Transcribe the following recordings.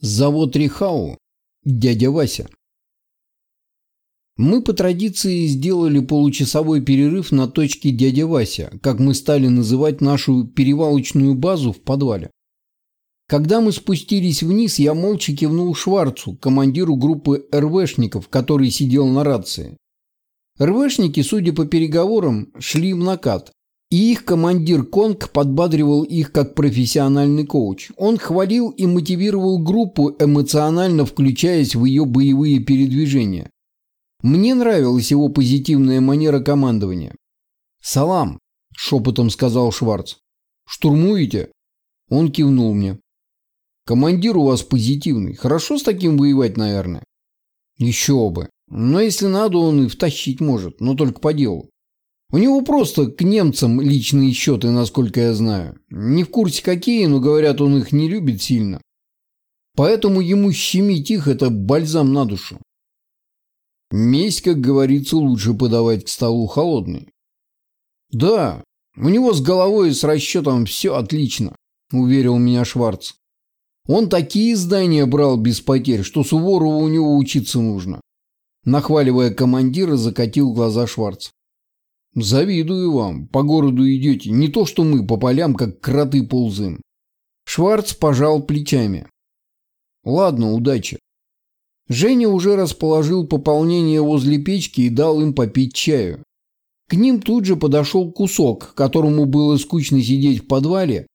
Завод Рихау. Дядя Вася. Мы по традиции сделали получасовой перерыв на точке дядя Вася, как мы стали называть нашу перевалочную базу в подвале. Когда мы спустились вниз, я молча кивнул Шварцу, командиру группы РВшников, который сидел на рации. РВшники, судя по переговорам, шли в накат, и их командир Конг подбадривал их как профессиональный коуч. Он хвалил и мотивировал группу, эмоционально включаясь в ее боевые передвижения. Мне нравилась его позитивная манера командования. «Салам», – шепотом сказал Шварц. «Штурмуете?» Он кивнул мне. «Командир у вас позитивный. Хорошо с таким воевать, наверное?» «Еще бы. Но если надо, он и втащить может, но только по делу. У него просто к немцам личные счеты, насколько я знаю. Не в курсе какие, но говорят, он их не любит сильно. Поэтому ему щемить их – это бальзам на душу. Месть, как говорится, лучше подавать к столу холодный. Да, у него с головой и с расчетом все отлично, уверил меня Шварц. Он такие здания брал без потерь, что Суворову у него учиться нужно. Нахваливая командира, закатил глаза Шварц. Завидую вам. По городу идете. Не то, что мы по полям, как кроты ползаем. Шварц пожал плечами. Ладно, удачи. Женя уже расположил пополнение возле печки и дал им попить чаю. К ним тут же подошел кусок, которому было скучно сидеть в подвале,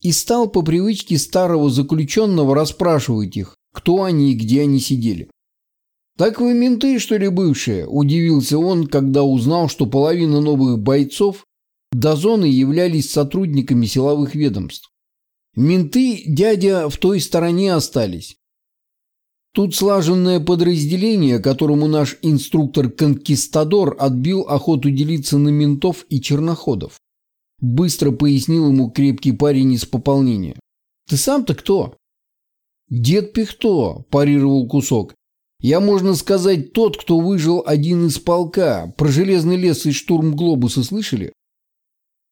и стал по привычке старого заключенного расспрашивать их, кто они и где они сидели. «Так вы менты, что ли, бывшие?» – удивился он, когда узнал, что половина новых бойцов до зоны являлись сотрудниками силовых ведомств. Менты, дядя, в той стороне остались. Тут слаженное подразделение, которому наш инструктор-конкистадор отбил охоту делиться на ментов и черноходов. Быстро пояснил ему крепкий парень из пополнения. «Ты сам-то кто?» «Дед Пихто», – парировал кусок. Я, можно сказать, тот, кто выжил один из полка. Про железный лес и штурм глобуса слышали?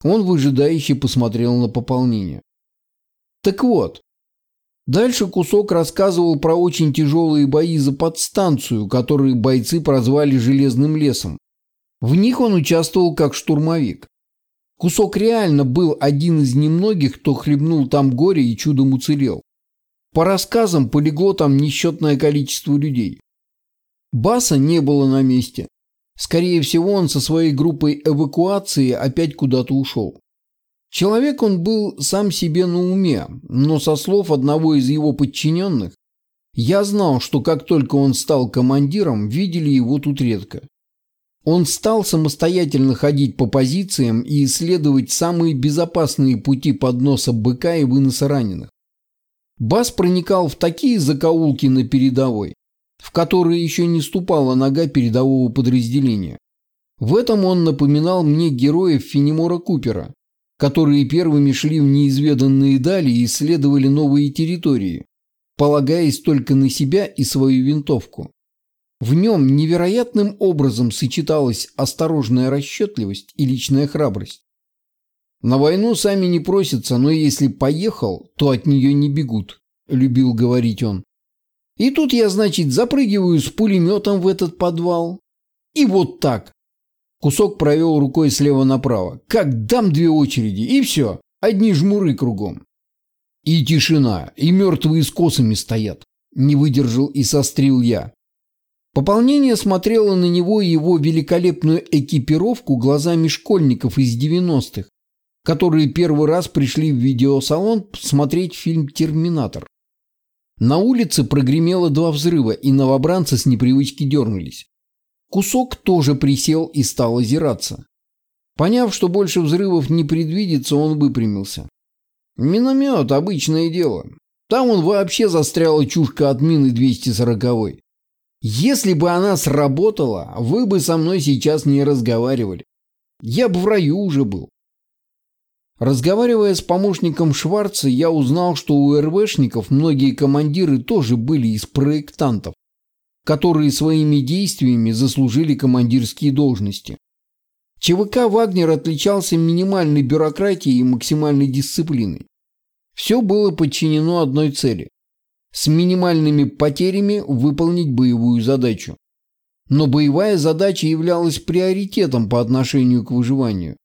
Он выжидающе посмотрел на пополнение. Так вот, дальше кусок рассказывал про очень тяжелые бои за подстанцию, которые бойцы прозвали «железным лесом». В них он участвовал как штурмовик. Кусок реально был один из немногих, кто хлебнул там горе и чудом уцелел. По рассказам полегло там несчетное количество людей. Баса не было на месте. Скорее всего, он со своей группой эвакуации опять куда-то ушел. Человек он был сам себе на уме, но со слов одного из его подчиненных, я знал, что как только он стал командиром, видели его тут редко. Он стал самостоятельно ходить по позициям и исследовать самые безопасные пути подноса быка и выноса раненых. Бас проникал в такие закоулки на передовой, в которые еще не ступала нога передового подразделения. В этом он напоминал мне героев Фенемора Купера, которые первыми шли в неизведанные дали и исследовали новые территории, полагаясь только на себя и свою винтовку. В нем невероятным образом сочеталась осторожная расчетливость и личная храбрость. На войну сами не просятся, но если поехал, то от нее не бегут, любил говорить он. И тут я, значит, запрыгиваю с пулеметом в этот подвал. И вот так. Кусок провел рукой слева направо. Как дам две очереди, и все. Одни жмуры кругом. И тишина, и мертвые с косами стоят. Не выдержал и сострил я. Пополнение смотрело на него и его великолепную экипировку глазами школьников из 90-х, которые первый раз пришли в видеосалон смотреть фильм «Терминатор». На улице прогремело два взрыва, и новобранцы с непривычки дернулись. Кусок тоже присел и стал озираться. Поняв, что больше взрывов не предвидится, он выпрямился. Миномет – обычное дело. Там он вообще застряла чушка от мины 240-й. Если бы она сработала, вы бы со мной сейчас не разговаривали. Я бы в раю уже был. Разговаривая с помощником Шварца, я узнал, что у РВшников многие командиры тоже были из проектантов, которые своими действиями заслужили командирские должности. ЧВК «Вагнер» отличался минимальной бюрократией и максимальной дисциплиной. Все было подчинено одной цели – с минимальными потерями выполнить боевую задачу. Но боевая задача являлась приоритетом по отношению к выживанию.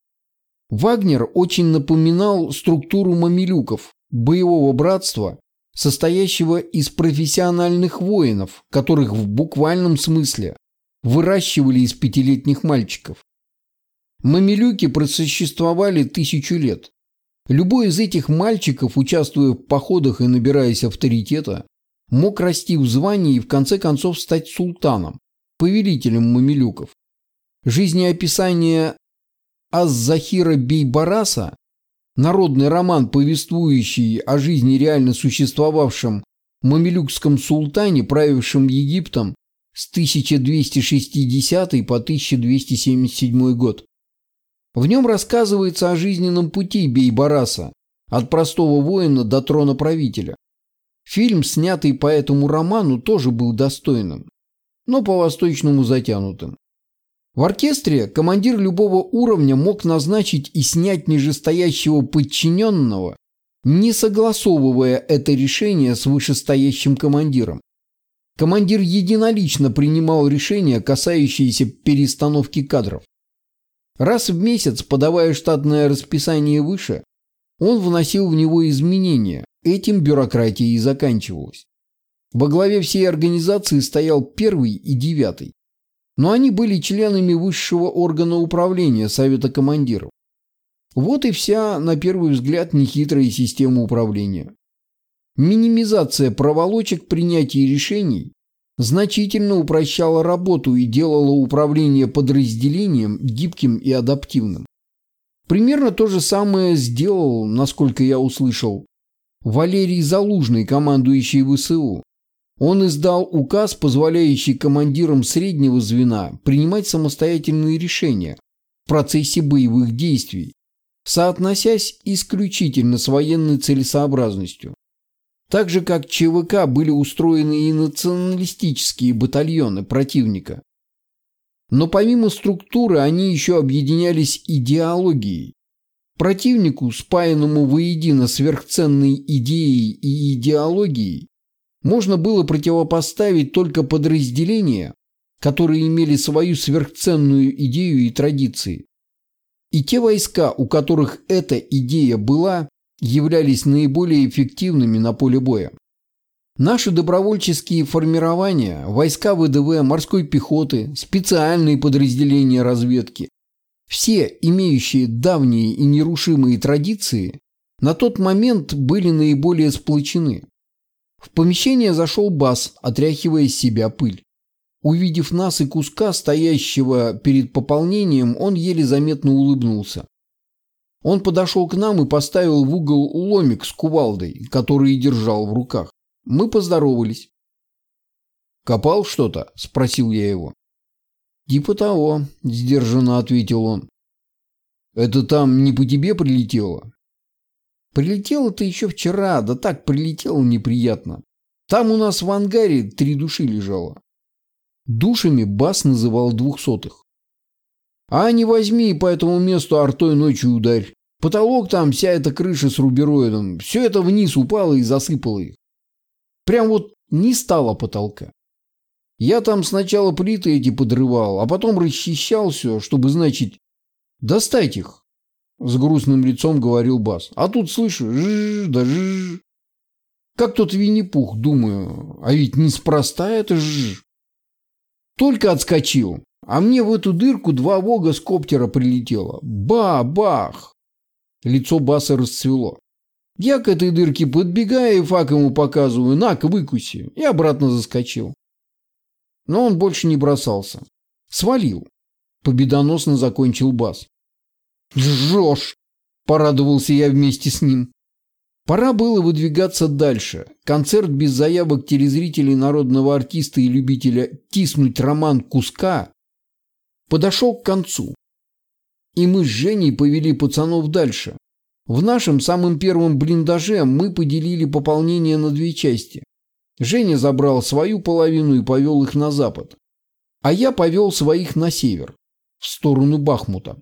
Вагнер очень напоминал структуру мамилюков, боевого братства, состоящего из профессиональных воинов, которых в буквальном смысле выращивали из пятилетних мальчиков. Мамилюки просуществовали тысячу лет. Любой из этих мальчиков, участвуя в походах и набираясь авторитета, мог расти в звании и в конце концов стать султаном, повелителем мамилюков. Жизнеописание Аз-Захира Бейбараса, народный роман, повествующий о жизни реально существовавшем мамилюкском султане, правившем Египтом с 1260 по 1277 год. В нем рассказывается о жизненном пути Бейбараса, от простого воина до трона правителя. Фильм, снятый по этому роману, тоже был достойным, но по-восточному затянутым. В оркестре командир любого уровня мог назначить и снять нижестоящего подчиненного, не согласовывая это решение с вышестоящим командиром. Командир единолично принимал решения, касающиеся перестановки кадров. Раз в месяц, подавая штатное расписание выше, он вносил в него изменения. Этим бюрократия и заканчивалась. Во главе всей организации стоял первый и девятый. Но они были членами высшего органа управления Совета командиров. Вот и вся, на первый взгляд, нехитрая система управления. Минимизация проволочек принятия решений значительно упрощала работу и делала управление подразделением гибким и адаптивным. Примерно то же самое сделал, насколько я услышал, Валерий Залужный, командующий ВСУ. Он издал указ, позволяющий командирам среднего звена принимать самостоятельные решения в процессе боевых действий, соотносясь исключительно с военной целесообразностью. Так же, как ЧВК были устроены и националистические батальоны противника. Но помимо структуры они еще объединялись идеологией. Противнику, спаянному воедино сверхценной идеей и идеологией, можно было противопоставить только подразделения, которые имели свою сверхценную идею и традиции. И те войска, у которых эта идея была, являлись наиболее эффективными на поле боя. Наши добровольческие формирования, войска ВДВ, морской пехоты, специальные подразделения разведки, все имеющие давние и нерушимые традиции, на тот момент были наиболее сплочены. В помещение зашел Бас, отряхивая с себя пыль. Увидев нас и куска, стоящего перед пополнением, он еле заметно улыбнулся. Он подошел к нам и поставил в угол ломик с кувалдой, который держал в руках. Мы поздоровались. «Копал что-то?» – спросил я его. «Типа того», – сдержанно ответил он. «Это там не по тебе прилетело?» «Прилетело-то еще вчера, да так прилетело неприятно. Там у нас в ангаре три души лежало». Душами Бас называл двухсотых. А не возьми по этому месту артой ночью ударь. Потолок там, вся эта крыша с рубероидом, все это вниз упало и засыпало их. Прям вот не стало потолка. Я там сначала плиты эти подрывал, а потом расчищал все, чтобы, значит, достать их. С грустным лицом говорил Бас. А тут слышу, жжж, да жжж. Как тот Винни-Пух, думаю, а ведь неспроста это жжж. Только отскочил. А мне в эту дырку два вога с коптера прилетело. Ба-бах! Лицо Баса расцвело. Я к этой дырке подбегаю и фак ему показываю. На-ка, выкуси. И обратно заскочил. Но он больше не бросался. Свалил. Победоносно закончил Бас. «Жжешь!» – порадовался я вместе с ним. Пора было выдвигаться дальше. Концерт без заявок телезрителей народного артиста и любителя тиснуть роман куска подошел к концу. И мы с Женей повели пацанов дальше. В нашем самом первом блиндаже мы поделили пополнение на две части. Женя забрал свою половину и повел их на запад. А я повел своих на север, в сторону Бахмута.